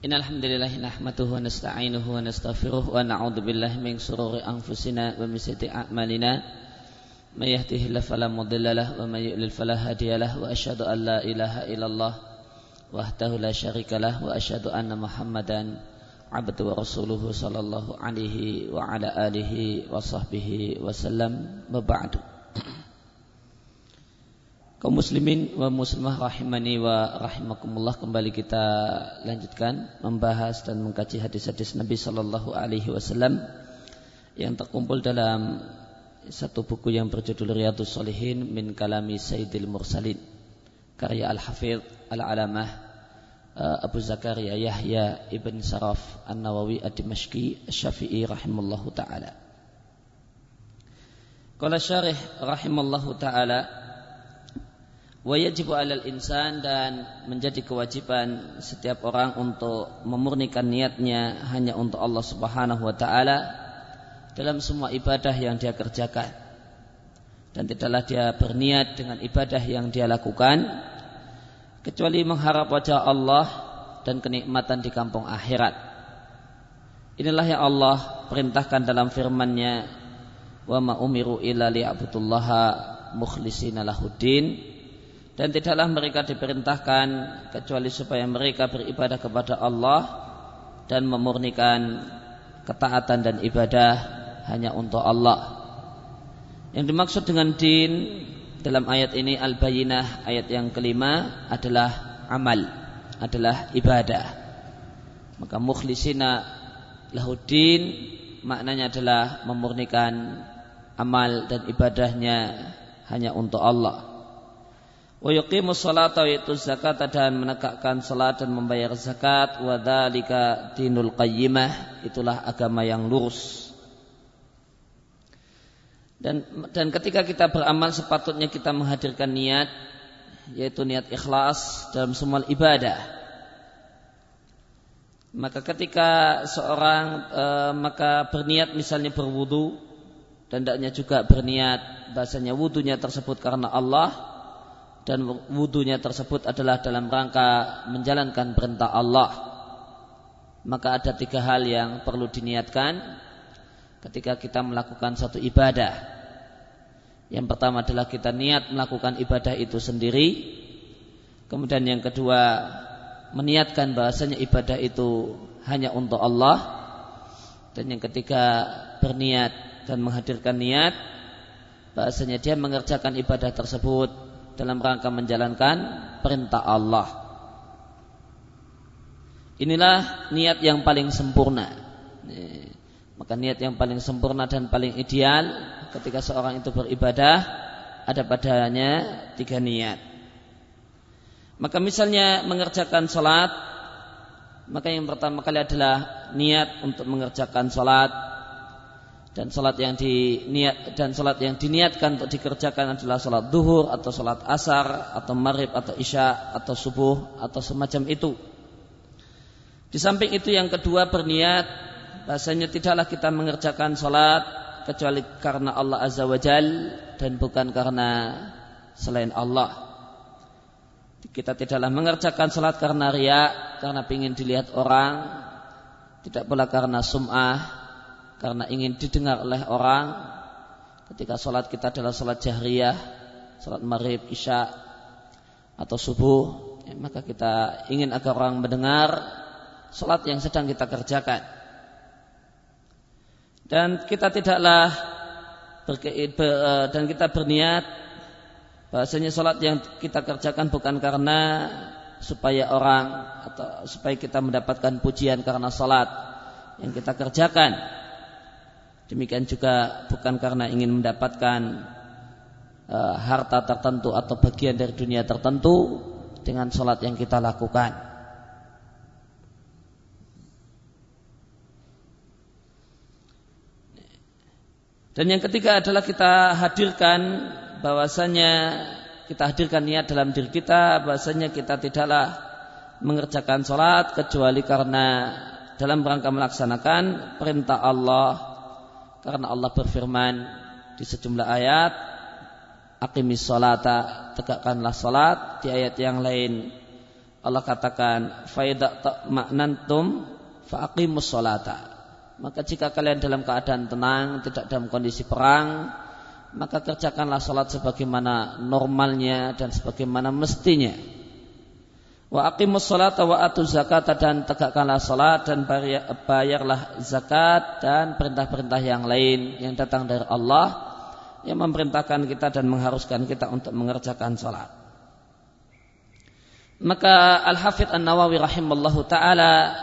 إن الحمد لله نحمده ونستعينه ونستغفره ونعوذ بالله من شرور أنفسنا ومن سيئات أعمالنا. من يهده الله فلا مضل له ومن يضلل فلا هادي له وأشهد أن لا إله إلا الله وحده لا شريك له وأشهد أن محمدا عبده ورسوله صلى الله عليه وعلى آله وصحبه وسلم. وبعد. Kaum muslimin wa muslimah rahimani wa rahimakumullah kembali kita lanjutkan membahas dan mengkaji hadis-hadis Nabi sallallahu alaihi wasallam yang terkumpul dalam satu buku yang berjudul Riyadhus Shalihin min kalami Sayyidil Mursalin karya Al-Hafidh Al-Alamah uh, Abu Zakaria Yahya Ibn Saraf An-Nawawi Ad-Dimashqi Syafi'i rahimallahu taala. Qala syarih rahimallahu taala Wajibu alal insan dan menjadi kewajiban setiap orang untuk memurnikan niatnya hanya untuk Allah Subhanahu wa taala dalam semua ibadah yang dia kerjakan. Dan tidaklah dia berniat dengan ibadah yang dia lakukan kecuali mengharap wajah Allah dan kenikmatan di kampung akhirat. Inilah yang Allah perintahkan dalam firman-Nya, "Wa ma umiru illa liya'budullaha mukhlishina lahuddin." Dan tidaklah mereka diperintahkan kecuali supaya mereka beribadah kepada Allah dan memurnikan ketaatan dan ibadah hanya untuk Allah. Yang dimaksud dengan din dalam ayat ini al-bayinah ayat yang kelima adalah amal, adalah ibadah. Maka mukhlisina lahudin maknanya adalah memurnikan amal dan ibadahnya hanya untuk Allah wa yuqimu salata wa itu zakat dan menegakkan salat dan membayar zakat. Wa dzalika dinul itulah agama yang lurus. Dan dan ketika kita beramal sepatutnya kita menghadirkan niat yaitu niat ikhlas dalam semua ibadah. Maka ketika seorang e, maka berniat misalnya berwudu dan tidaknya juga berniat bahasanya wudunya tersebut karena Allah dan wudhunya tersebut adalah dalam rangka menjalankan perintah Allah. Maka ada tiga hal yang perlu diniatkan ketika kita melakukan satu ibadah. Yang pertama adalah kita niat melakukan ibadah itu sendiri. Kemudian yang kedua meniatkan bahasanya ibadah itu hanya untuk Allah. Dan yang ketiga berniat dan menghadirkan niat. Bahasanya dia mengerjakan ibadah tersebut dalam rangka menjalankan perintah Allah. Inilah niat yang paling sempurna. Maka niat yang paling sempurna dan paling ideal ketika seorang itu beribadah ada padanya tiga niat. Maka misalnya mengerjakan sholat, maka yang pertama kali adalah niat untuk mengerjakan sholat dan salat yang diniat dan salat yang diniatkan untuk dikerjakan adalah salat duhur atau salat asar atau maghrib atau isya atau subuh atau semacam itu. Di samping itu yang kedua berniat bahasanya tidaklah kita mengerjakan salat kecuali karena Allah Azza wa Jal dan bukan karena selain Allah. Kita tidaklah mengerjakan salat karena riak, karena ingin dilihat orang, tidak pula karena sum'ah, karena ingin didengar oleh orang. Ketika sholat kita adalah sholat jahriyah sholat maghrib isya atau subuh ya, maka kita ingin agar orang mendengar sholat yang sedang kita kerjakan. Dan kita tidaklah berke, ber, eh, dan kita berniat bahasanya sholat yang kita kerjakan bukan karena supaya orang atau supaya kita mendapatkan pujian karena sholat yang kita kerjakan Demikian juga bukan karena ingin mendapatkan uh, harta tertentu atau bagian dari dunia tertentu dengan sholat yang kita lakukan. Dan yang ketiga adalah kita hadirkan bahwasanya kita hadirkan niat dalam diri kita bahwasanya kita tidaklah mengerjakan sholat kecuali karena dalam rangka melaksanakan perintah Allah karena Allah berfirman di sejumlah ayat, Aqimis salata, tegakkanlah salat. Di ayat yang lain, Allah katakan faida maknantum faaqimus salata. Maka jika kalian dalam keadaan tenang, tidak dalam kondisi perang, maka kerjakanlah salat sebagaimana normalnya dan sebagaimana mestinya. Wa aqimus salata wa atu zakat dan tegakkanlah salat dan bayarlah zakat dan perintah-perintah yang lain yang datang dari Allah yang memerintahkan kita dan mengharuskan kita untuk mengerjakan salat. Maka Al-Hafidh An-Nawawi rahimallahu taala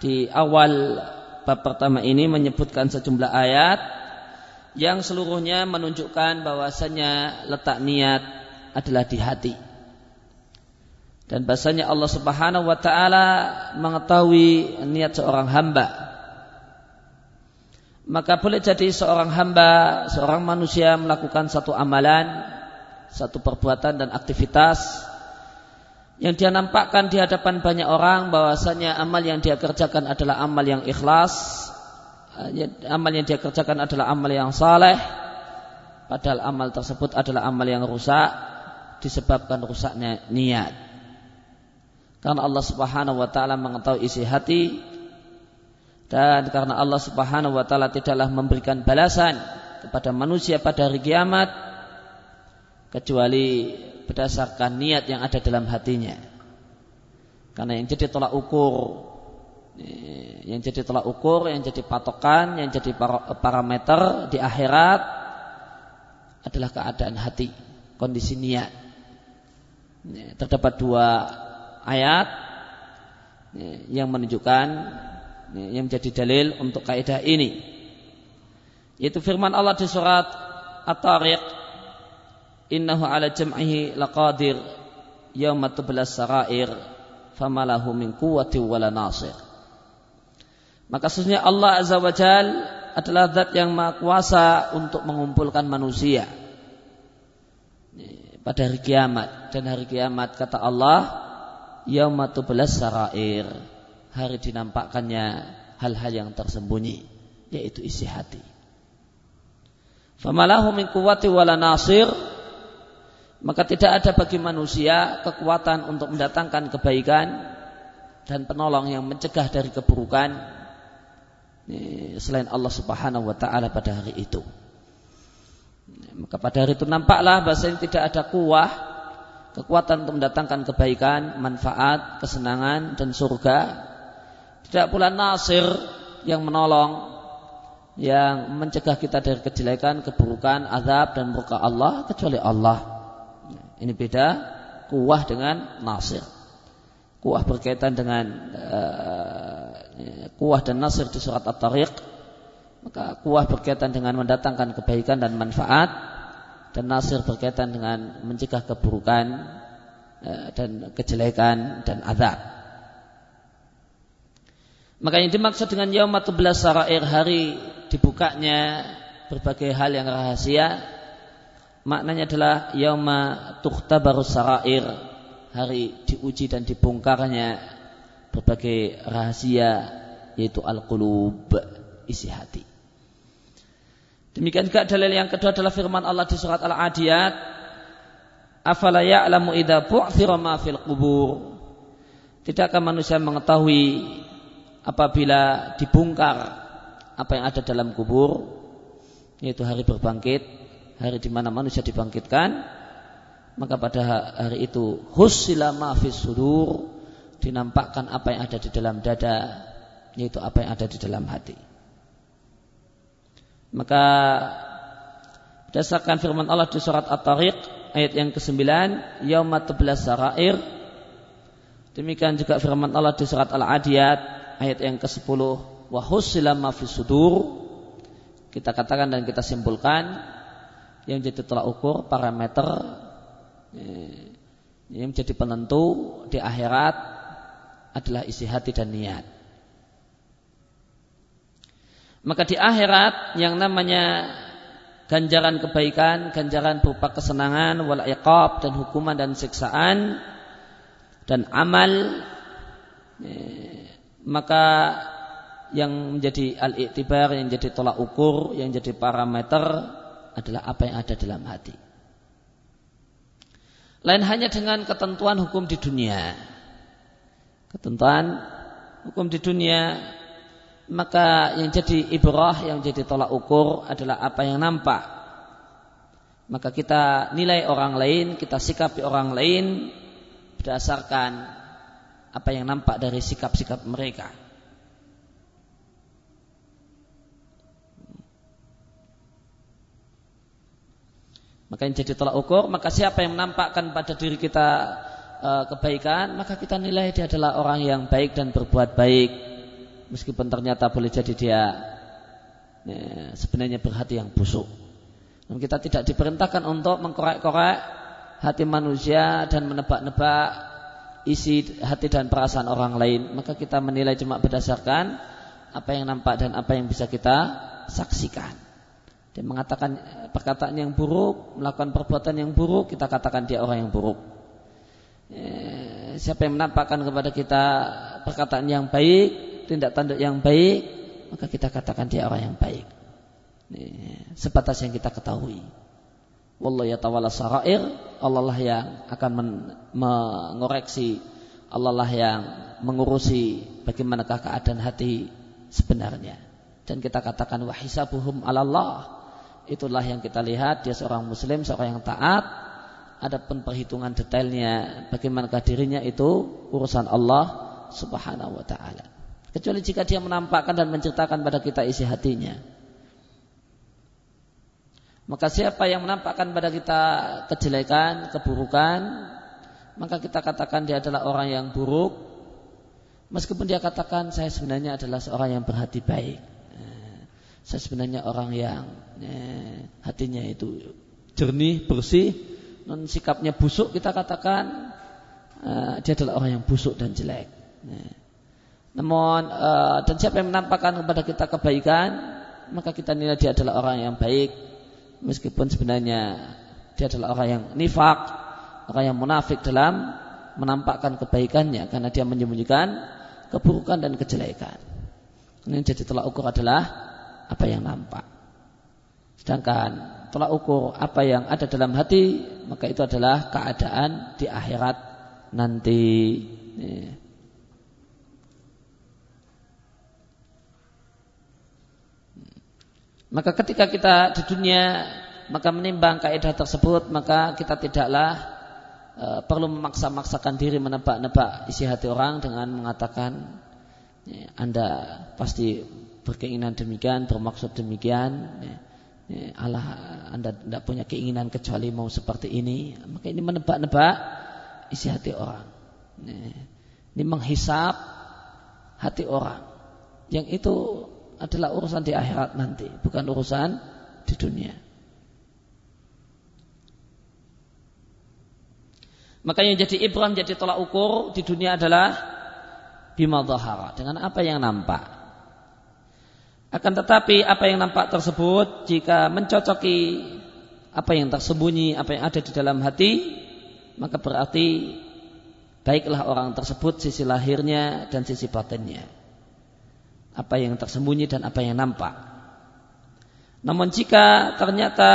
di awal bab pertama ini menyebutkan sejumlah ayat yang seluruhnya menunjukkan bahwasanya letak niat adalah di hati. Dan bahasanya Allah Subhanahu wa taala mengetahui niat seorang hamba maka boleh jadi seorang hamba, seorang manusia melakukan satu amalan, satu perbuatan dan aktivitas yang dia nampakkan di hadapan banyak orang bahwasanya amal yang dia kerjakan adalah amal yang ikhlas, amal yang dia kerjakan adalah amal yang saleh, padahal amal tersebut adalah amal yang rusak disebabkan rusaknya niat. Karena Allah Subhanahu wa taala mengetahui isi hati dan karena Allah Subhanahu wa taala tidaklah memberikan balasan kepada manusia pada hari kiamat kecuali berdasarkan niat yang ada dalam hatinya. Karena yang jadi tolak ukur yang jadi tolak ukur, yang jadi patokan, yang jadi parameter di akhirat adalah keadaan hati, kondisi niat. Terdapat dua ayat yang menunjukkan yang menjadi dalil untuk kaidah ini. Yaitu firman Allah di surat At-Tariq innahu ala jam'ihi laqadir yauma tublas sarair famalahu min quwwati wala nasir. Maka sesungguhnya Allah azza wajal adalah zat yang maha kuasa untuk mengumpulkan manusia. Pada hari kiamat. Dan hari kiamat kata Allah yauma tublas sarair hari dinampakkannya hal-hal yang tersembunyi yaitu isi hati. Famalahu min kuwati wala nasir maka tidak ada bagi manusia kekuatan untuk mendatangkan kebaikan dan penolong yang mencegah dari keburukan selain Allah Subhanahu wa taala pada hari itu. Maka pada hari itu nampaklah bahasa tidak ada kuah kekuatan untuk mendatangkan kebaikan, manfaat, kesenangan dan surga tidak pula nasir yang menolong yang mencegah kita dari kejelekan, keburukan, azab dan murka Allah kecuali Allah. Ini beda kuah dengan nasir. Kuah berkaitan dengan uh, kuah dan nasir di surat At-Tariq. Maka kuah berkaitan dengan mendatangkan kebaikan dan manfaat dan nasir berkaitan dengan mencegah keburukan uh, dan kejelekan dan azab. Maka yang dimaksud dengan yaumatul sarair hari dibukanya berbagai hal yang rahasia maknanya adalah yauma tukhtabarus sarair hari diuji dan dibongkarnya berbagai rahasia yaitu al-qulub isi hati. Demikian juga dalil yang kedua adalah firman Allah di surat Al-Adiyat. Afala ya'lamu idza bu'thira ma fil qubur? Tidakkah manusia mengetahui apabila dibongkar apa yang ada dalam kubur yaitu hari berbangkit hari di mana manusia dibangkitkan? Maka pada hari itu husila mafis sudur dinampakkan apa yang ada di dalam dada yaitu apa yang ada di dalam hati maka berdasarkan firman Allah di surat At-Tariq ayat yang ke-9 yauma tublas sarair demikian juga firman Allah di surat Al-Adiyat ayat yang ke-10 wa kita katakan dan kita simpulkan yang jadi tolak ukur parameter eh, yang menjadi penentu di akhirat adalah isi hati dan niat. Maka di akhirat yang namanya ganjaran kebaikan, ganjaran berupa kesenangan, wal iqab dan hukuman dan siksaan dan amal eh, maka yang menjadi al-iktibar, yang jadi tolak ukur, yang jadi parameter adalah apa yang ada dalam hati. Lain hanya dengan ketentuan hukum di dunia. ketentuan hukum di dunia maka yang jadi ibrah yang jadi tolak ukur adalah apa yang nampak maka kita nilai orang lain kita sikapi orang lain berdasarkan apa yang nampak dari sikap-sikap mereka Maka yang jadi tolak ukur, maka siapa yang menampakkan pada diri kita e, kebaikan, maka kita nilai dia adalah orang yang baik dan berbuat baik. Meskipun ternyata boleh jadi dia ya, sebenarnya berhati yang busuk. Dan kita tidak diperintahkan untuk mengkorek-korek hati manusia dan menebak-nebak isi hati dan perasaan orang lain. Maka kita menilai cuma berdasarkan apa yang nampak dan apa yang bisa kita saksikan. Dia mengatakan eh, perkataan yang buruk, melakukan perbuatan yang buruk, kita katakan dia orang yang buruk. Eh, siapa yang menampakkan kepada kita perkataan yang baik, tindak tanduk yang baik, maka kita katakan dia orang yang baik. Sebatas yang kita ketahui. Wallahu yatawalla sarair, Allah lah yang akan mengoreksi, Allah lah yang mengurusi bagaimanakah keadaan hati sebenarnya. Dan kita katakan wahisabuhum Allah itulah yang kita lihat dia seorang muslim, seorang yang taat. Adapun perhitungan detailnya bagaimana dirinya itu urusan Allah Subhanahu wa taala. Kecuali jika dia menampakkan dan menceritakan pada kita isi hatinya. Maka siapa yang menampakkan pada kita kejelekan, keburukan, maka kita katakan dia adalah orang yang buruk. Meskipun dia katakan saya sebenarnya adalah seorang yang berhati baik saya sebenarnya orang yang eh, hatinya itu jernih, bersih, non sikapnya busuk kita katakan eh, dia adalah orang yang busuk dan jelek. Eh. Namun eh, dan siapa yang menampakkan kepada kita kebaikan, maka kita nilai dia adalah orang yang baik, meskipun sebenarnya dia adalah orang yang nifak, orang yang munafik dalam menampakkan kebaikannya karena dia menyembunyikan keburukan dan kejelekan. Ini jadi telah ukur adalah apa yang nampak. Sedangkan tolak ukur apa yang ada dalam hati maka itu adalah keadaan di akhirat nanti. Maka ketika kita di dunia maka menimbang kaidah tersebut maka kita tidaklah e, perlu memaksa-maksakan diri menebak-nebak isi hati orang dengan mengatakan Anda pasti berkeinginan demikian, bermaksud demikian, ya, ya, Allah Anda tidak punya keinginan kecuali mau seperti ini, maka ini menebak-nebak isi hati orang. Ya, ini menghisap hati orang. Yang itu adalah urusan di akhirat nanti, bukan urusan di dunia. Maka yang jadi ibram jadi tolak ukur di dunia adalah bima dengan apa yang nampak. Akan tetapi apa yang nampak tersebut jika mencocoki apa yang tersembunyi, apa yang ada di dalam hati, maka berarti baiklah orang tersebut sisi lahirnya dan sisi batinnya. Apa yang tersembunyi dan apa yang nampak. Namun jika ternyata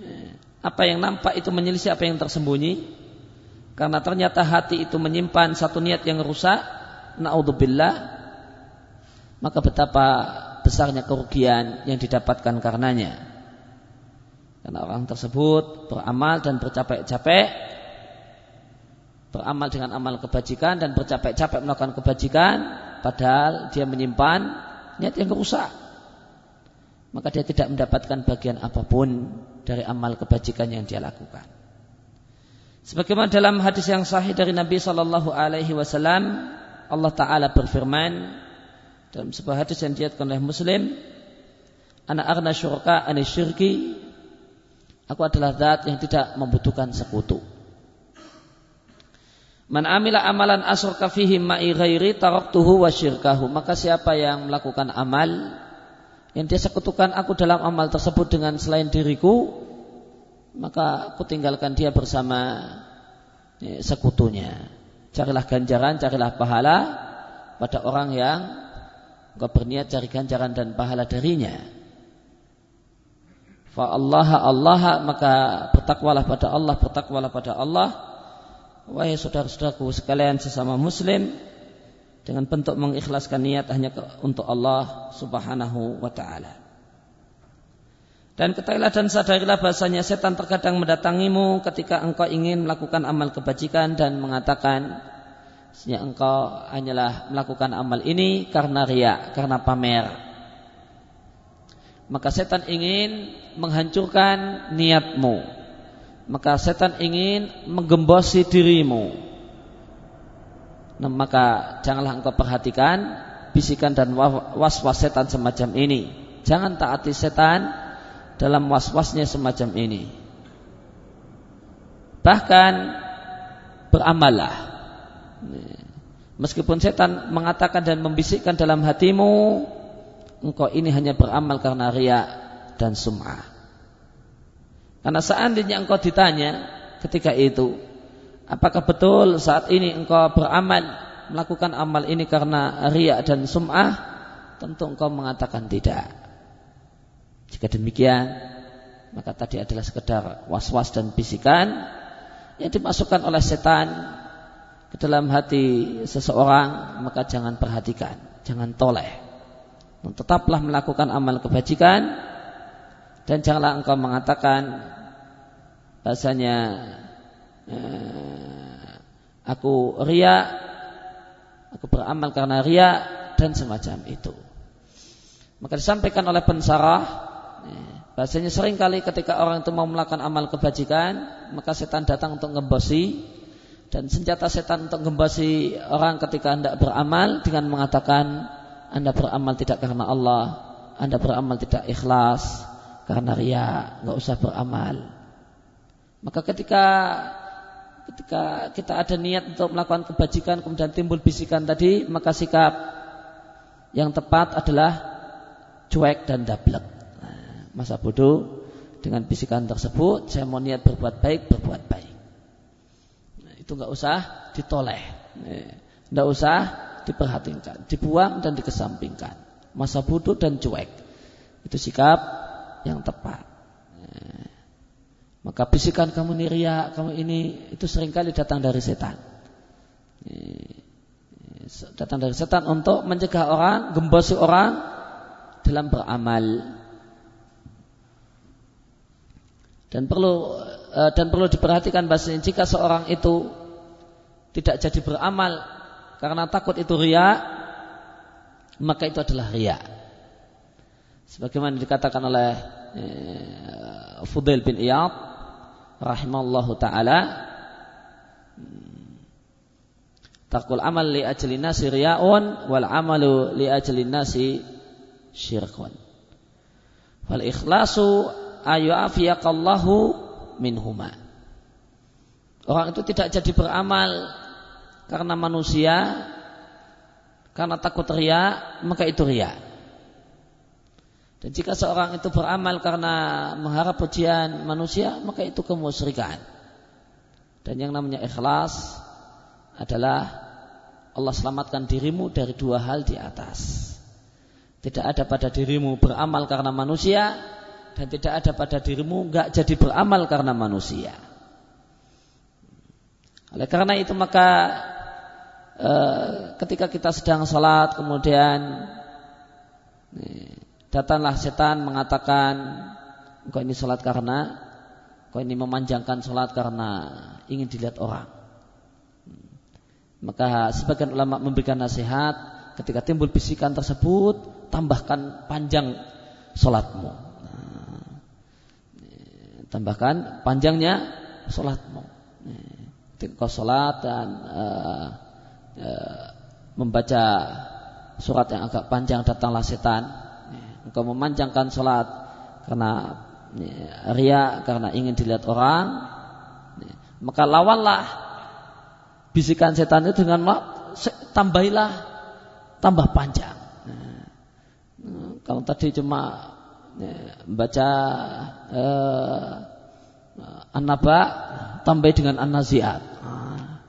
eh, apa yang nampak itu menyelisih apa yang tersembunyi, karena ternyata hati itu menyimpan satu niat yang rusak, naudzubillah, maka betapa besarnya kerugian yang didapatkan karenanya. Karena orang tersebut beramal dan bercapek-capek beramal dengan amal kebajikan dan bercapek-capek melakukan kebajikan padahal dia menyimpan niat yang rusak. Maka dia tidak mendapatkan bagian apa pun dari amal kebajikan yang dia lakukan. Sebagaimana dalam hadis yang sahih dari Nabi Shallallahu Alaihi Wasallam, Allah Taala berfirman, dalam sebuah hadis yang diatkan oleh Muslim, anak arna syurka ane syirki, aku adalah zat yang tidak membutuhkan sekutu. Man amila amalan asyraka fihi ma'i ghairi taraktuhu wa syirkahu. Maka siapa yang melakukan amal yang dia sekutukan aku dalam amal tersebut dengan selain diriku, maka aku tinggalkan dia bersama ya, sekutunya. Carilah ganjaran, carilah pahala pada orang yang engkau berniat cari ganjaran dan pahala darinya. Fa Allah Allah maka bertakwalah pada Allah, bertakwalah pada Allah. Wahai saudara-saudaraku sekalian sesama muslim dengan bentuk mengikhlaskan niat hanya untuk Allah Subhanahu wa taala. Dan ketahuilah dan sadarilah bahasanya setan terkadang mendatangimu ketika engkau ingin melakukan amal kebajikan dan mengatakan sehingga engkau hanyalah melakukan amal ini karena ria, karena pamer. Maka setan ingin menghancurkan niatmu. Maka setan ingin menggembosi dirimu. Nah, maka janganlah engkau perhatikan bisikan dan was-was setan semacam ini. Jangan taati setan dalam was-wasnya semacam ini. Bahkan beramallah. Meskipun setan mengatakan dan membisikkan dalam hatimu, engkau ini hanya beramal karena ria dan sum'ah. Karena seandainya engkau ditanya ketika itu, apakah betul saat ini engkau beramal melakukan amal ini karena ria dan sum'ah? Tentu engkau mengatakan tidak. Jika demikian, maka tadi adalah sekedar was-was dan bisikan yang dimasukkan oleh setan ke dalam hati seseorang, maka jangan perhatikan, jangan toleh. Tetaplah melakukan amal kebajikan dan janganlah engkau mengatakan bahasanya eh, aku ria, aku beramal karena ria dan semacam itu. Maka disampaikan oleh pensarah Bahasanya sering kali ketika orang itu mau melakukan amal kebajikan, maka setan datang untuk ngembosi dan senjata setan untuk ngembosi orang ketika hendak beramal dengan mengatakan Anda beramal tidak karena Allah, Anda beramal tidak ikhlas karena ria, nggak usah beramal. Maka ketika ketika kita ada niat untuk melakukan kebajikan kemudian timbul bisikan tadi, maka sikap yang tepat adalah cuek dan dablek. Masa bodoh dengan bisikan tersebut saya mau niat berbuat baik berbuat baik. Nah, itu nggak usah ditoleh. Nggak usah diperhatikan dibuang dan dikesampingkan. Masa bodoh dan cuek. Itu sikap yang tepat. Maka bisikan kamu niria kamu ini itu sering kali datang dari setan. Datang dari setan untuk mencegah orang gembosi orang dalam beramal. Dan perlu eh, dan perlu diperhatikan bahasanya jika seorang itu tidak jadi beramal karena takut itu ria, maka itu adalah ria. Sebagaimana dikatakan oleh eh, Fudail bin Iyad rahimallahu taala Takul amal li ajli nasi riyaun wal amalu li ajli nasi syirkun. Wal ikhlasu ayu'afiyaqallahu minhuma. Orang itu tidak jadi beramal karena manusia, karena takut ria, maka itu ria. Dan jika seorang itu beramal karena mengharap pujian manusia, maka itu kemusyrikan. Dan yang namanya ikhlas adalah Allah selamatkan dirimu dari dua hal di atas. Tidak ada pada dirimu beramal karena manusia dan tidak ada pada dirimu nggak jadi beramal karena manusia. Oleh karena itu maka e, ketika kita sedang sholat kemudian e, datanglah setan mengatakan engkau ini sholat karena engkau ini memanjangkan sholat karena ingin dilihat orang. Maka sebagian ulama memberikan nasihat ketika timbul bisikan tersebut tambahkan panjang sholatmu tambahkan panjangnya sholatmu. Ketika kau sholat dan uh, uh, membaca surat yang agak panjang datanglah setan. Engkau memanjangkan sholat karena ria karena ingin dilihat orang. Maka lawanlah bisikan setan itu dengan tambahilah tambah panjang. Kalau tadi cuma ya, baca uh, an-naba tambah dengan an-naziat. Ah,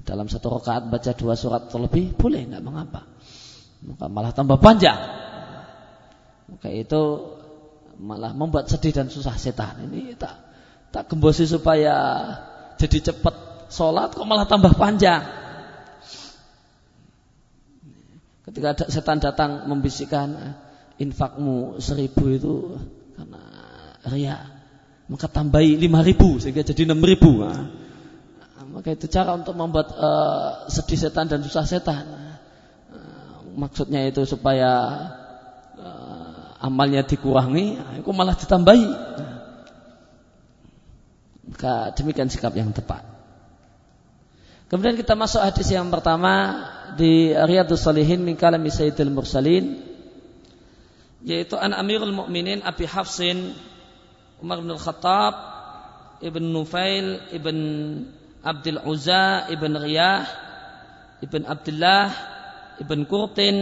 dalam satu rakaat baca dua surat terlebih boleh nggak mengapa. Maka malah tambah panjang. Maka itu malah membuat sedih dan susah setan. Ini tak tak gembosi supaya jadi cepat sholat kok malah tambah panjang. Ketika ada setan datang membisikkan infakmu seribu itu karena ria, maka tambahi lima ribu sehingga jadi enam ribu. Nah, maka itu cara untuk membuat uh, sedih setan dan susah setan. Uh, maksudnya itu supaya amalnya dikurangi, aku malah ditambahi. Maka demikian sikap yang tepat. Kemudian kita masuk hadis yang pertama di Riyadus Salihin min kalami Sayyidil Mursalin yaitu an Amirul Mukminin Abi Hafsin Umar bin Khattab Ibn Nufail Ibn Abdul Uzza Ibn Riyah Ibn Abdullah Ibn Qurtin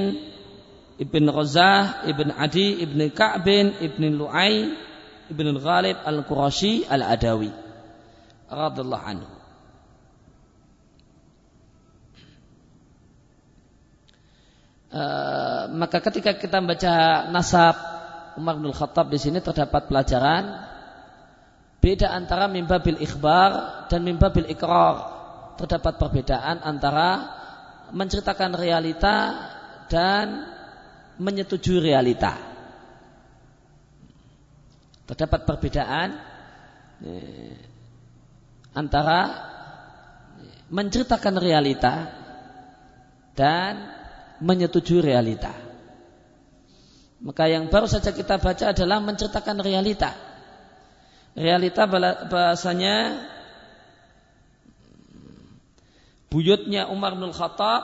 Ibn Razah Ibn Adi Ibn Ka'bin Ibn Lu'ay Ibn Ghalib Al-Qurashi Al-Adawi radhiyallahu anhu Uh, maka ketika kita membaca nasab Umar bin Khattab di sini terdapat pelajaran beda antara mimbabil ikhbar dan mimbabil ikrar. Terdapat perbedaan antara menceritakan realita dan menyetujui realita. Terdapat perbedaan eh, antara menceritakan realita dan menyetujui realita. Maka yang baru saja kita baca adalah menceritakan realita. Realita bahasanya buyutnya Umar bin Khattab,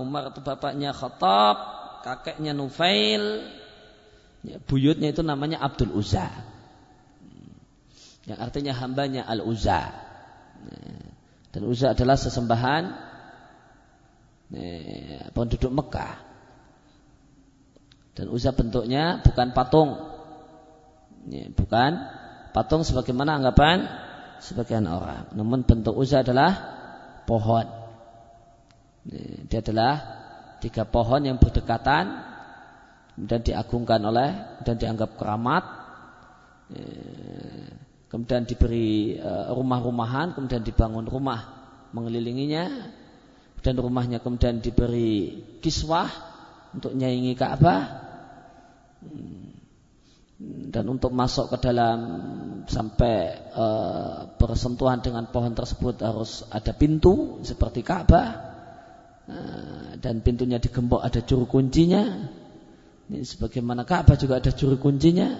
Umar itu bapaknya Khattab, kakeknya Nufail, ya, buyutnya itu namanya Abdul Uzza. Yang artinya hambanya Al-Uzza. Dan Uzza adalah sesembahan penduduk Mekah. Dan Uzza bentuknya bukan patung. bukan patung sebagaimana anggapan sebagian orang. Namun bentuk Uzza adalah pohon. Dia adalah tiga pohon yang berdekatan dan diagungkan oleh dan dianggap keramat. Kemudian diberi eh, rumah-rumahan, kemudian dibangun rumah mengelilinginya dan rumahnya kemudian diberi kiswah untuk nyaingi Ka'bah dan untuk masuk ke dalam sampai e, bersentuhan dengan pohon tersebut harus ada pintu seperti Ka'bah e, dan pintunya digembok ada juru kuncinya ini sebagaimana Ka'bah juga ada juru kuncinya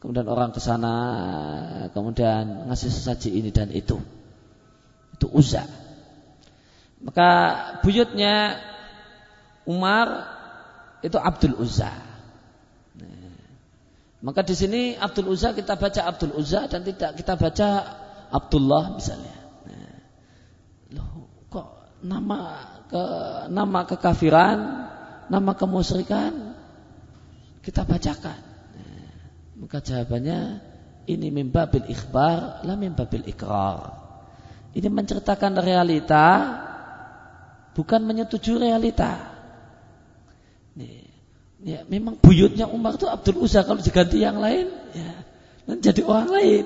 kemudian orang ke sana kemudian ngasih sesaji ini dan itu itu uzak maka buyutnya Umar itu Abdul Uzza. Maka di sini Abdul Uzza kita baca Abdul Uzza dan tidak kita baca Abdullah misalnya. Nama ke nama kekafiran, nama kemusyrikan kita bacakan. Maka jawabannya ini mimbabil ikhbar, la mimbabil ikrar. Ini menceritakan realita bukan menyetujui realita. Ya, memang buyutnya Umar itu Abdul Uzza kalau diganti yang lain, ya, jadi orang lain.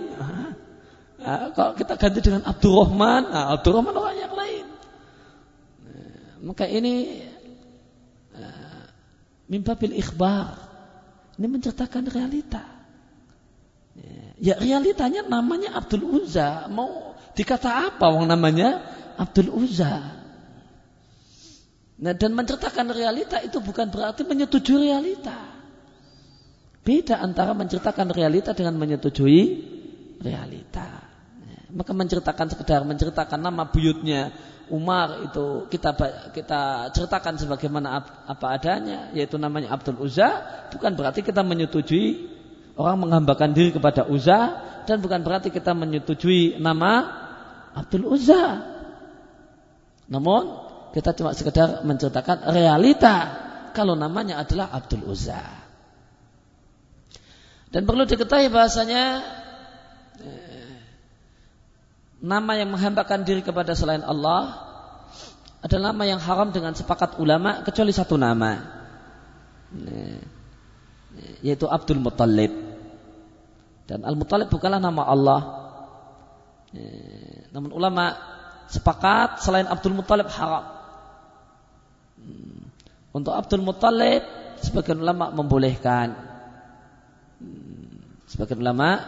Nah, kalau kita ganti dengan Abdurrahman, nah, Abdurrahman orang yang lain. Maka ini uh, mimbabil ikhbar. Ini menceritakan realita. Ya realitanya namanya Abdul Uzza. Mau dikata apa wong namanya Abdul Uzza? Nah, dan menceritakan realita itu bukan berarti menyetujui realita. Beda antara menceritakan realita dengan menyetujui realita. Maka menceritakan sekedar menceritakan nama buyutnya Umar itu kita kita ceritakan sebagaimana apa adanya yaitu namanya Abdul Uzza bukan berarti kita menyetujui orang menghambakan diri kepada Uzza dan bukan berarti kita menyetujui nama Abdul Uzza. Namun kita cuma sekedar menceritakan realita kalau namanya adalah Abdul Uzza. Dan perlu diketahui bahasanya nama yang menghambakan diri kepada selain Allah adalah nama yang haram dengan sepakat ulama kecuali satu nama yaitu Abdul Muttalib dan Al Muttalib bukanlah nama Allah namun ulama sepakat selain Abdul Muthalib haram. Untuk Abdul Muthalib sebagian ulama membolehkan. Sebagian ulama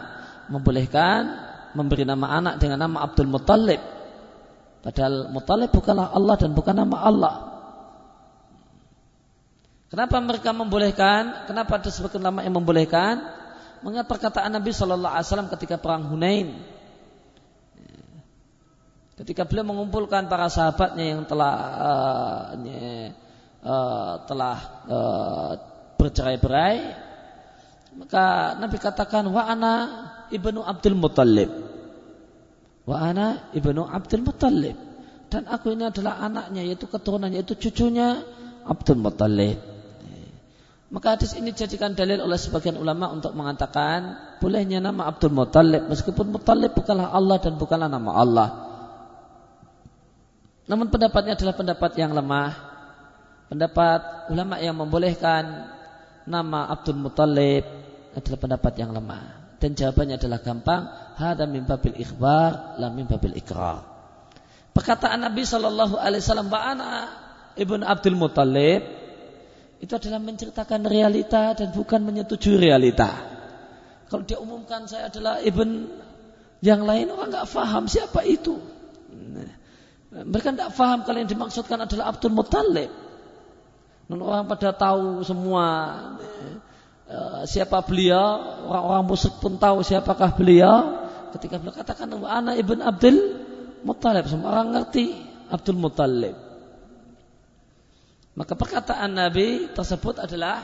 membolehkan memberi nama anak dengan nama Abdul Muthalib. Padahal Muthalib bukanlah Allah dan bukan nama Allah. Kenapa mereka membolehkan? Kenapa ada sebagian ulama yang membolehkan? Mengingat perkataan Nabi Shallallahu Alaihi Wasallam ketika perang Hunain. Ketika beliau mengumpulkan para sahabatnya yang telah uh, uh, telah uh, bercerai-berai, maka Nabi katakan wa ana ibnu Abdul Muttalib. Wa ana ibnu Abdul Muttalib. Dan aku ini adalah anaknya yaitu keturunannya yaitu cucunya Abdul Muttalib. Maka hadis ini dijadikan dalil oleh sebagian ulama untuk mengatakan bolehnya nama Abdul Muttalib meskipun Muttalib bukanlah Allah dan bukanlah nama Allah. Namun pendapatnya adalah pendapat yang lemah. Pendapat ulama yang membolehkan nama Abdul Muttalib adalah pendapat yang lemah. Dan jawabannya adalah gampang. Hada min babil ikhbar, la min babil ikrar. Perkataan Nabi Shallallahu Alaihi Wasallam Ba'ana ibn Abdul Muttalib itu adalah menceritakan realita dan bukan menyetujui realita. Kalau dia umumkan saya adalah ibn yang lain orang nggak faham siapa itu. Mereka tidak faham kalau yang dimaksudkan adalah Abdul Muttalib. Dan orang pada tahu semua siapa beliau, orang-orang musyrik pun tahu siapakah beliau. Ketika beliau katakan anak ibn Abdul Muttalib, semua orang ngerti Abdul Muttalib. Maka perkataan Nabi tersebut adalah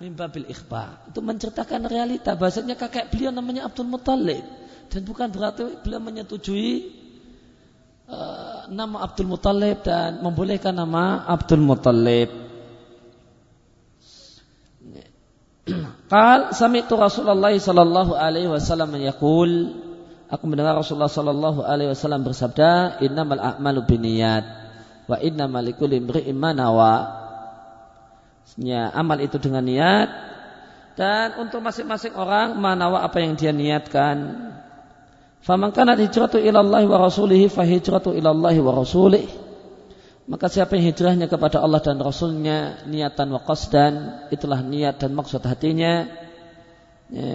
mimbabil ikhbar. Itu menceritakan realita. Bahasanya kakek beliau namanya Abdul Muttalib. Dan bukan berarti beliau menyetujui Eh, nama Abdul Muttalib dan membolehkan nama Abdul Muttalib. Qal sami'tu Rasulullah sallallahu alaihi wasallam yaqul Aku mendengar Rasulullah sallallahu alaihi wasallam bersabda, "Innamal a'malu binniyat wa innamal likulli imri'in ma nawa." amal itu dengan niat dan untuk masing-masing orang manawa apa yang dia niatkan. Faman kanat hijratu ilallahi wa rasulih fa hijratu ilallahi wa rasulih. Maka siapa yang hijrahnya kepada Allah dan Rasulnya niatan wa qasdan itulah niat dan maksud hatinya. Ya,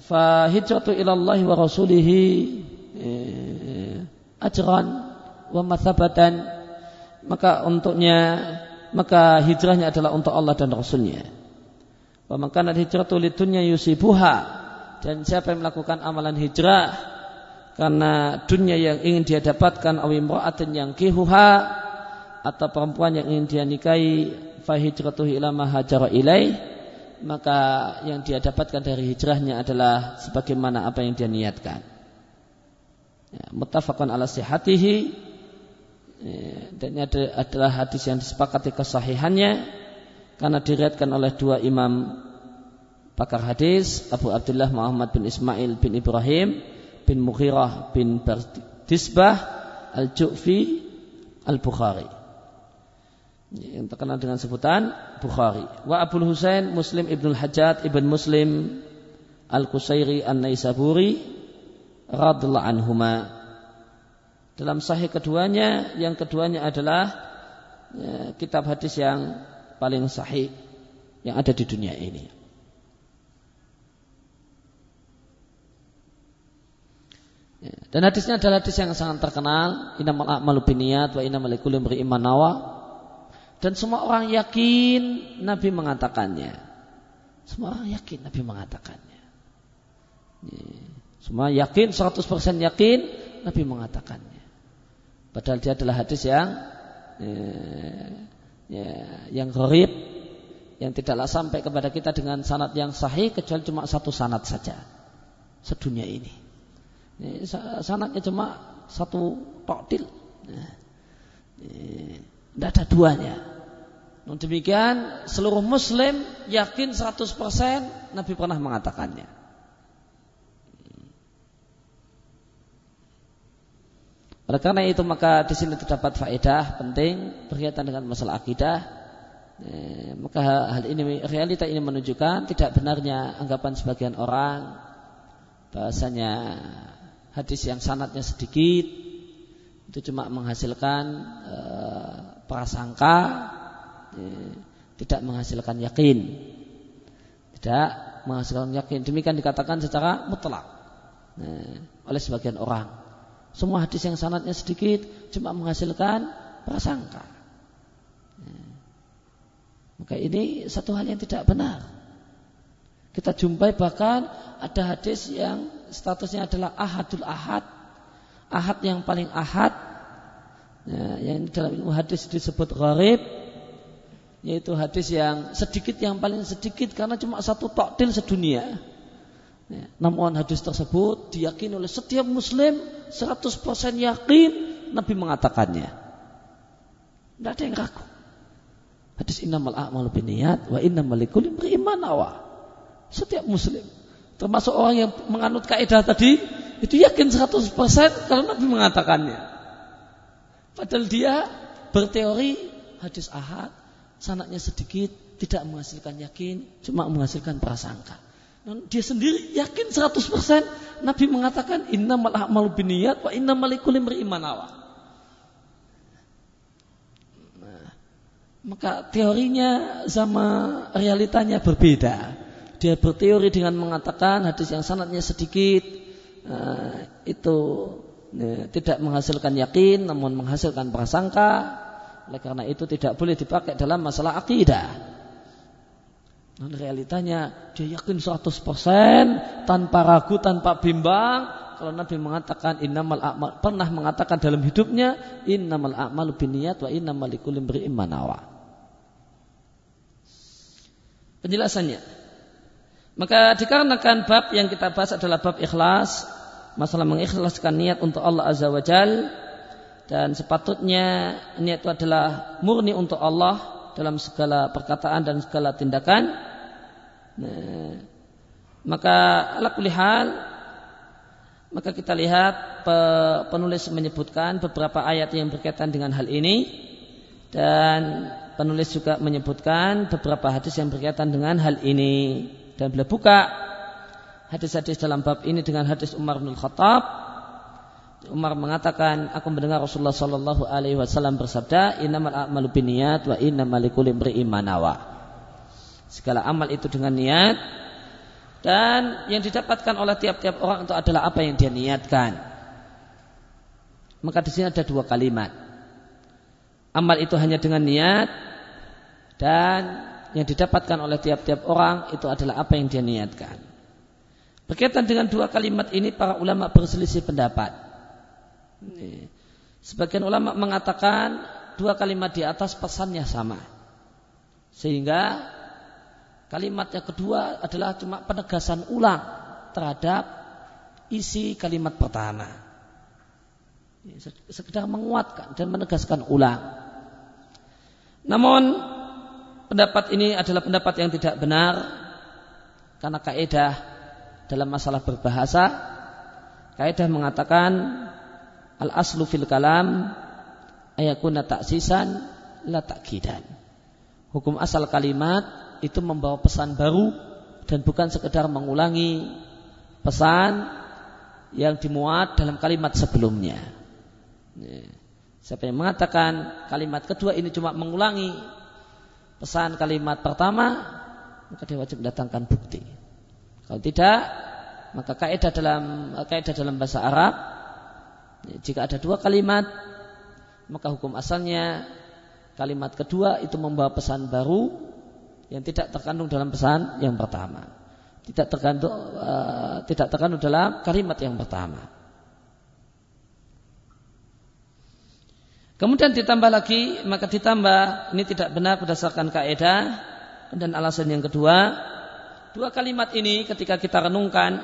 fa hijratu ilallahi wa rasulih ya, ajran wa mathabatan maka untuknya maka hijrahnya adalah untuk Allah dan Rasulnya. Wa man kanat hijratu lidunya yusibuha dan siapa yang melakukan amalan hijrah karena dunia yang ingin dia dapatkan awimra'atin yang kihuha atau perempuan yang ingin dia nikahi fahijratuhu ila ma hajara ilaih maka yang dia dapatkan dari hijrahnya adalah sebagaimana apa yang dia niatkan. Ya, muttafaqun ala sihatihi ya, dan ini adalah hadis yang disepakati kesahihannya karena diriatkan oleh dua imam pakar hadis Abu Abdullah Muhammad bin Ismail bin Ibrahim bin Mughirah bin Bardisbah Al-Ju'fi Al-Bukhari yang terkenal dengan sebutan Bukhari. Wa Abdul Husain Muslim Ibnul Hajjat Ibn Muslim Al-Qusairi An-Naisaburi radhiyallahu anhuma. Dalam sahih keduanya, yang keduanya adalah ya, kitab hadis yang paling sahih yang ada di dunia ini. Ya. Dan hadisnya adalah hadis yang sangat terkenal. Innamal a'malu biniyat wa innamal likulli imri'in nawa. Dan semua orang yakin Nabi mengatakannya. Semua orang yakin Nabi mengatakannya. Ya. Semua yakin 100% yakin Nabi mengatakannya. Padahal dia adalah hadis yang ya, ya, yang gharib yang tidaklah sampai kepada kita dengan sanat yang sahih kecuali cuma satu sanat saja sedunia ini. Ini sanatnya cuma satu toktil. Tidak ada duanya. Namun demikian seluruh muslim yakin 100% Nabi pernah mengatakannya. Oleh karena itu maka di sini terdapat faedah penting berkaitan dengan masalah akidah. maka hal ini realita ini menunjukkan tidak benarnya anggapan sebagian orang bahasanya hadis yang sanatnya sedikit itu cuma menghasilkan e, prasangka tidak menghasilkan yakin. Tidak menghasilkan yakin. Demikian dikatakan secara mutlak. E, oleh sebagian orang. Semua hadis yang sanatnya sedikit cuma menghasilkan prasangka. E, maka ini satu hal yang tidak benar. Kita jumpai bahkan ada hadis yang statusnya adalah ahadul ahad. Ahad yang paling ahad. Ya, yang dalam ilmu hadis disebut gharib. Yaitu hadis yang sedikit yang paling sedikit karena cuma satu toktil sedunia. Ya, namun hadis tersebut diyakini oleh setiap muslim 100% yakin Nabi mengatakannya. Tidak ada yang ragu. Hadis innamal a'malu biniyat wa innamal likulli imrin setiap muslim. Termasuk orang yang menganut kaidah tadi, itu yakin 100% kalau Nabi mengatakannya. Padahal dia berteori hadis ahad, sanatnya sedikit, tidak menghasilkan yakin, cuma menghasilkan prasangka. Dan dia sendiri yakin 100% Nabi mengatakan inna a'malu biniyat wa inna likulli imrin nah, maka teorinya sama realitanya berbeda. Dia berteori dengan mengatakan hadis yang sanatnya sedikit uh, itu uh, tidak menghasilkan yakin namun menghasilkan prasangka oleh karena itu tidak boleh dipakai dalam masalah akidah. Dan realitanya dia yakin 100% tanpa ragu tanpa bimbang. Kalau Nabi mengatakan innamal a'mal pernah mengatakan dalam hidupnya innamal a'malu binniyat wa innamal likulli imri'in Penjelasannya. Maka dikarenakan bab yang kita bahas adalah bab ikhlas, masalah mengikhlaskan niat untuk Allah Azza wa Jal dan sepatutnya niat itu adalah murni untuk Allah dalam segala perkataan dan segala tindakan. Nah, maka ala hal maka kita lihat penulis menyebutkan beberapa ayat yang berkaitan dengan hal ini. Dan penulis juga menyebutkan beberapa hadis yang berkaitan dengan hal ini. Dan beliau buka hadis-hadis dalam bab ini dengan hadis Umar bin Khattab Umar mengatakan aku mendengar Rasulullah Shallallahu Alaihi Wasallam bersabda innamal a'malu binniyat wa likulli imri'in segala amal itu dengan niat dan yang didapatkan oleh tiap-tiap orang itu adalah apa yang dia niatkan maka di sini ada dua kalimat amal itu hanya dengan niat dan yang didapatkan oleh tiap-tiap orang itu adalah apa yang dia niatkan. Berkaitan dengan dua kalimat ini para ulama berselisih pendapat. Sebagian ulama mengatakan dua kalimat di atas pesannya sama. Sehingga kalimat yang kedua adalah cuma penegasan ulang terhadap isi kalimat pertama. Sekedar menguatkan dan menegaskan ulang. Namun pendapat ini adalah pendapat yang tidak benar karena kaidah dalam masalah berbahasa kaidah mengatakan al aslu fil kalam ayakuna taksisan la takidan hukum asal kalimat itu membawa pesan baru dan bukan sekedar mengulangi pesan yang dimuat dalam kalimat sebelumnya. Siapa yang mengatakan kalimat kedua ini cuma mengulangi pesan kalimat pertama, maka dia wajib datangkan bukti. Kalau tidak, maka kaidah dalam kaidah dalam bahasa Arab jika ada dua kalimat, maka hukum asalnya kalimat kedua itu membawa pesan baru yang tidak terkandung dalam pesan yang pertama. Tidak terkandung uh, tidak terkandung dalam kalimat yang pertama. Kemudian ditambah lagi, maka ditambah ini tidak benar berdasarkan kaidah dan alasan yang kedua, dua kalimat ini ketika kita renungkan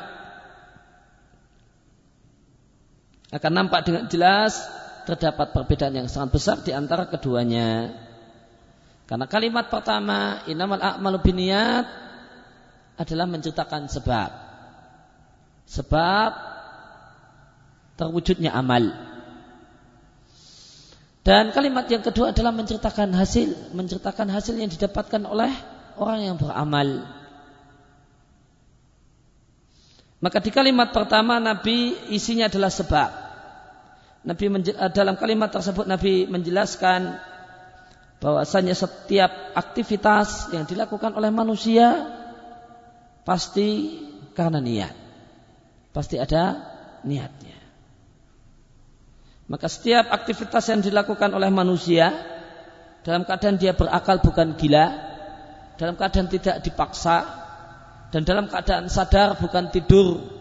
akan nampak dengan jelas terdapat perbedaan yang sangat besar di antara keduanya. Karena kalimat pertama, inamal a'malu biniyat adalah menceritakan sebab. Sebab terwujudnya amal. Dan kalimat yang kedua adalah menceritakan hasil, menceritakan hasil yang didapatkan oleh orang yang beramal. Maka di kalimat pertama Nabi isinya adalah sebab. Nabi eh, dalam kalimat tersebut Nabi menjelaskan bahwasanya setiap aktivitas yang dilakukan oleh manusia pasti karena niat. Pasti ada niatnya. Maka setiap aktivitas yang dilakukan oleh manusia dalam keadaan dia berakal bukan gila, dalam keadaan tidak dipaksa, dan dalam keadaan sadar bukan tidur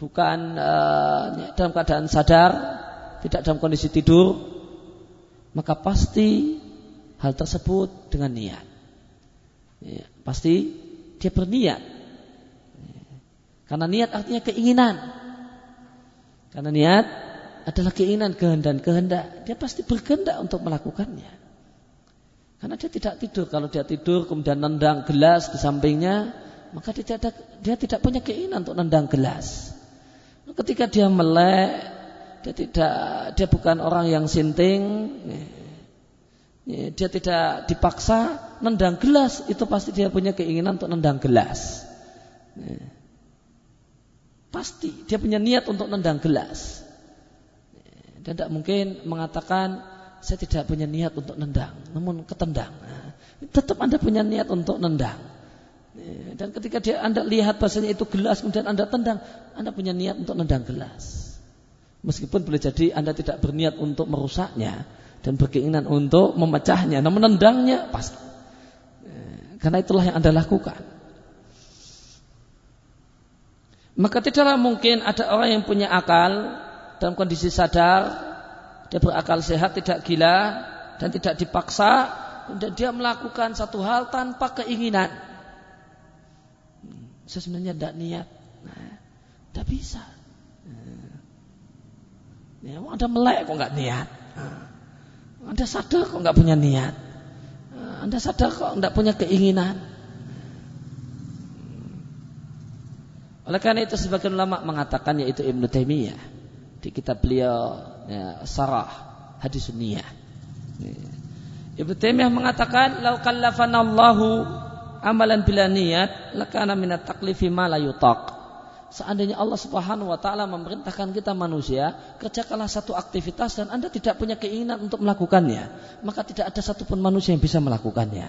bukan uh, dalam keadaan sadar tidak dalam kondisi tidur maka pasti hal tersebut dengan niat. Ya, pasti dia berniat. Karena niat artinya keinginan. Karena niat adalah keinginan kehendak kehendak. Dia pasti berkehendak untuk melakukannya. Karena dia tidak tidur. Kalau dia tidur kemudian nendang gelas di sampingnya maka dia tidak, dia tidak punya keinginan untuk nendang gelas. Ketika dia melek, dia tidak, dia bukan orang yang sinting, dia tidak dipaksa nendang gelas, itu pasti dia punya keinginan untuk nendang gelas. Pasti dia punya niat untuk nendang gelas. Dia tidak mungkin mengatakan saya tidak punya niat untuk nendang, namun ketendang. Tetap Anda punya niat untuk nendang. Dan ketika dia Anda lihat bahasanya itu gelas kemudian Anda tendang, Anda punya niat untuk nendang gelas. Meskipun boleh jadi Anda tidak berniat untuk merusaknya dan berkeinginan untuk memecahnya, namun menendangnya pasti. Karena itulah yang Anda lakukan. Maka tidaklah mungkin ada orang yang punya akal dalam kondisi sadar, dia berakal sehat, tidak gila dan tidak dipaksa, dan dia melakukan satu hal tanpa keinginan saya sebenarnya tidak niat. Nah, tidak bisa. Nah, ya, ada melek kok nggak niat. Nah, anda sadar kok nggak punya niat. Nah, anda sadar kok nggak punya keinginan. Oleh karena itu sebagian ulama mengatakan yaitu Ibnu Taimiyah di kitab beliau ya, Sarah Hadis Sunniyah. Ya. Ibnu Taimiyah mengatakan lau kallafanallahu amalan bila niat lakana minat taklifi ma. Seandainya Allah Subhanahu wa taala memerintahkan kita manusia, kerjakanlah satu aktivitas dan Anda tidak punya keinginan untuk melakukannya, maka tidak ada satupun manusia yang bisa melakukannya.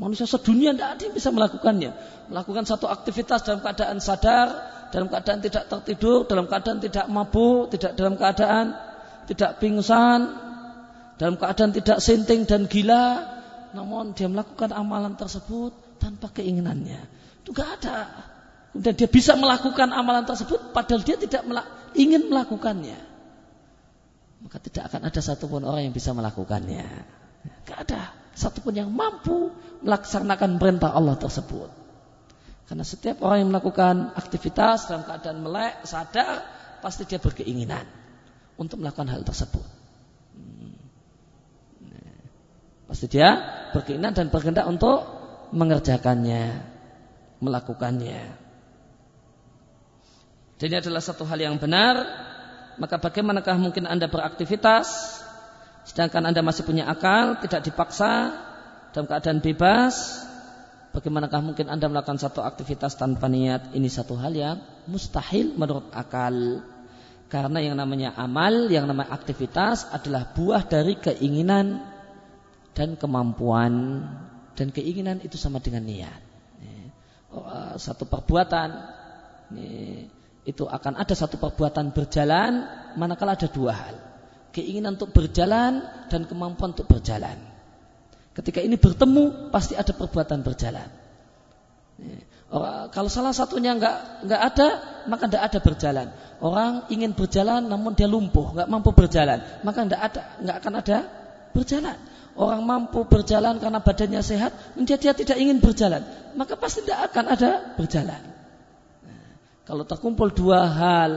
Manusia sedunia tidak ada yang bisa melakukannya. Melakukan satu aktivitas dalam keadaan sadar, dalam keadaan tidak tertidur, dalam keadaan tidak mabuk, tidak dalam keadaan tidak pingsan, dalam keadaan tidak sinting dan gila, namun dia melakukan amalan tersebut tanpa keinginannya. Itu gak ada. Kemudian dia bisa melakukan amalan tersebut padahal dia tidak ingin melakukannya. Maka tidak akan ada satupun orang yang bisa melakukannya. Gak ada satupun yang mampu melaksanakan perintah Allah tersebut. Karena setiap orang yang melakukan aktivitas dalam keadaan melek, sadar, pasti dia berkeinginan untuk melakukan hal tersebut. Pasti dia berkeinginan dan berkehendak untuk mengerjakannya, melakukannya. Dan ini adalah satu hal yang benar. Maka bagaimanakah mungkin Anda beraktivitas sedangkan Anda masih punya akal, tidak dipaksa dalam keadaan bebas? Bagaimanakah mungkin Anda melakukan satu aktivitas tanpa niat? Ini satu hal yang mustahil menurut akal. Karena yang namanya amal, yang namanya aktivitas adalah buah dari keinginan dan kemampuan dan keinginan itu sama dengan niat. Oh, eh, satu perbuatan itu akan ada satu perbuatan berjalan manakala ada dua hal. Keinginan untuk berjalan dan kemampuan untuk berjalan. Ketika ini bertemu pasti ada perbuatan berjalan. kalau salah satunya nggak nggak ada maka tidak ada berjalan. Orang ingin berjalan namun dia lumpuh nggak mampu berjalan maka tidak ada nggak akan ada berjalan orang mampu berjalan karena badannya sehat, dia, dia tidak ingin berjalan, maka pasti tidak akan ada berjalan. Kalau terkumpul dua hal,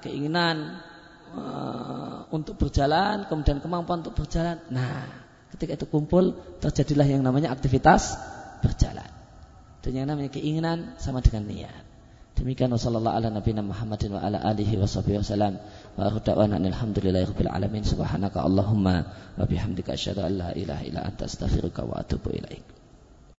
keinginan uh, untuk berjalan, kemudian kemampuan untuk berjalan, nah ketika itu kumpul terjadilah yang namanya aktivitas berjalan. Dan yang namanya keinginan sama dengan niat. Demikian wasallallahu ala nabiyina Muhammadin wa ala alihi wa sahbihi wasallam. Wa da'wana alhamdulillahi rabbil alamin. Subhanaka Allahumma wa bihamdika asyhadu an la ilaha illa anta astaghfiruka wa atubu ilaik.